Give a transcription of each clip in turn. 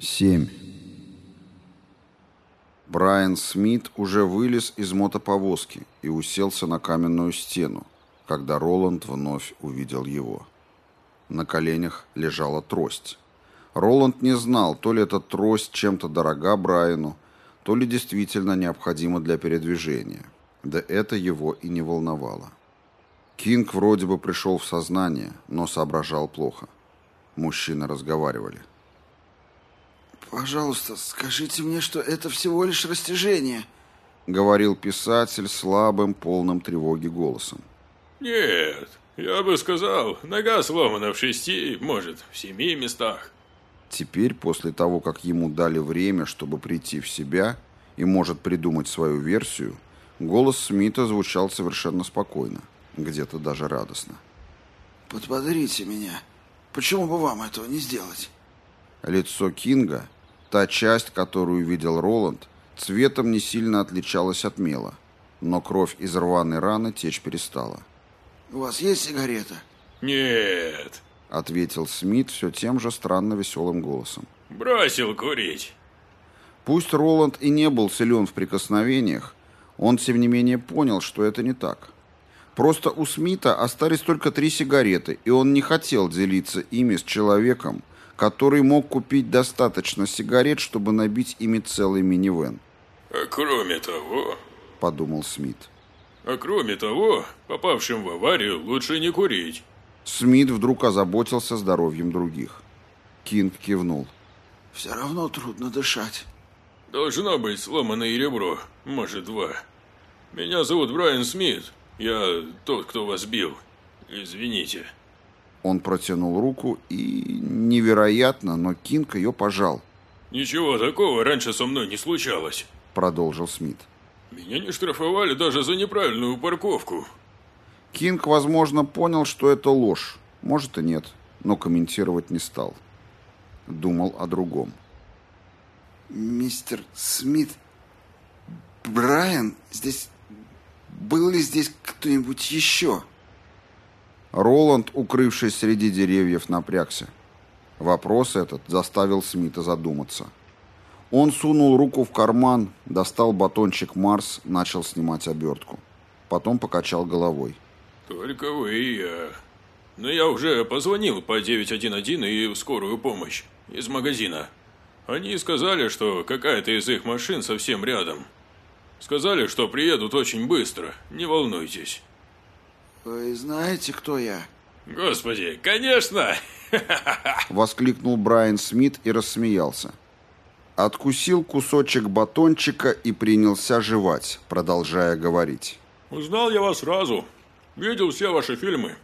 7. Брайан Смит уже вылез из мотоповозки и уселся на каменную стену, когда Роланд вновь увидел его. На коленях лежала трость. Роланд не знал, то ли эта трость чем-то дорога Брайану, то ли действительно необходима для передвижения. Да это его и не волновало. Кинг вроде бы пришел в сознание, но соображал плохо. Мужчины разговаривали. «Пожалуйста, скажите мне, что это всего лишь растяжение», — говорил писатель слабым, полным тревоги голосом. «Нет, я бы сказал, нога сломана в шести, может, в семи местах». Теперь, после того, как ему дали время, чтобы прийти в себя и может придумать свою версию, голос Смита звучал совершенно спокойно, где-то даже радостно. «Подбодрите меня. Почему бы вам этого не сделать?» Лицо Кинга, Та часть, которую видел Роланд, цветом не сильно отличалась от мела, но кровь из рваной раны течь перестала. «У вас есть сигарета?» «Нет», — ответил Смит все тем же странно веселым голосом. «Бросил курить». Пусть Роланд и не был силен в прикосновениях, он, тем не менее, понял, что это не так. Просто у Смита остались только три сигареты, и он не хотел делиться ими с человеком, который мог купить достаточно сигарет, чтобы набить ими целый минивэн. «А кроме того...» — подумал Смит. «А кроме того, попавшим в аварию лучше не курить». Смит вдруг озаботился здоровьем других. Кинг кивнул. «Все равно трудно дышать». «Должно быть сломанное ребро, может, два. Меня зовут Брайан Смит. Я тот, кто вас бил. Извините». Он протянул руку и, невероятно, но Кинг ее пожал. «Ничего такого раньше со мной не случалось», — продолжил Смит. «Меня не штрафовали даже за неправильную парковку». Кинг, возможно, понял, что это ложь. Может и нет, но комментировать не стал. Думал о другом. «Мистер Смит, Брайан, здесь... Был ли здесь кто-нибудь еще?» Роланд, укрывшись среди деревьев, напрягся. Вопрос этот заставил Смита задуматься. Он сунул руку в карман, достал батончик Марс, начал снимать обертку. Потом покачал головой. «Только вы и я. Но я уже позвонил по 911 и в скорую помощь из магазина. Они сказали, что какая-то из их машин совсем рядом. Сказали, что приедут очень быстро, не волнуйтесь». «Вы знаете, кто я?» «Господи, конечно!» Воскликнул Брайан Смит и рассмеялся. Откусил кусочек батончика и принялся жевать, продолжая говорить. «Узнал я вас сразу. Видел все ваши фильмы.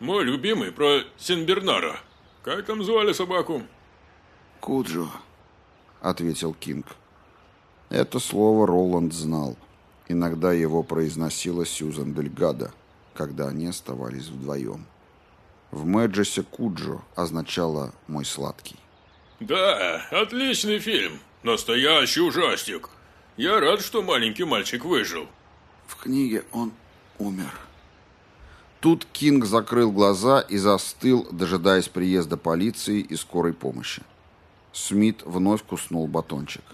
Мой любимый про Синбернара. Как там звали собаку?» «Куджо», — ответил Кинг. Это слово Роланд знал. Иногда его произносила Сьюзан Дельгадо когда они оставались вдвоем. В Мэджесе Куджо означало «мой сладкий». «Да, отличный фильм. Настоящий ужастик. Я рад, что маленький мальчик выжил». В книге он умер. Тут Кинг закрыл глаза и застыл, дожидаясь приезда полиции и скорой помощи. Смит вновь куснул батончик.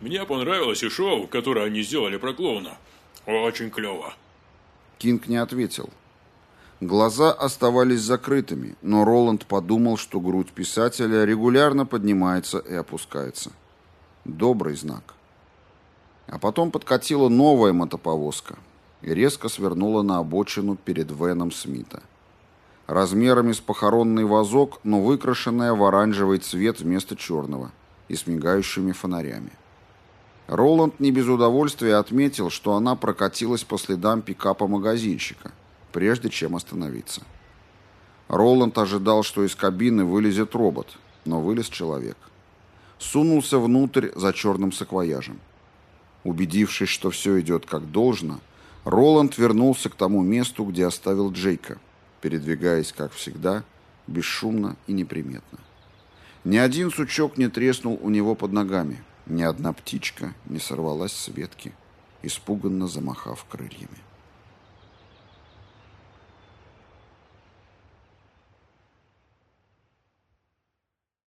«Мне понравилось и шоу, которое они сделали про клоуна. Очень клево». Кинг не ответил. Глаза оставались закрытыми, но Роланд подумал, что грудь писателя регулярно поднимается и опускается. Добрый знак. А потом подкатила новая мотоповозка и резко свернула на обочину перед Веном Смита. Размерами с похоронный вазок, но выкрашенная в оранжевый цвет вместо черного и с мигающими фонарями. Роланд не без удовольствия отметил, что она прокатилась по следам пикапа магазинщика, прежде чем остановиться. Роланд ожидал, что из кабины вылезет робот, но вылез человек. Сунулся внутрь за черным саквояжем. Убедившись, что все идет как должно, Роланд вернулся к тому месту, где оставил Джейка, передвигаясь, как всегда, бесшумно и неприметно. Ни один сучок не треснул у него под ногами – ни одна птичка не сорвалась с ветки, испуганно замахав крыльями.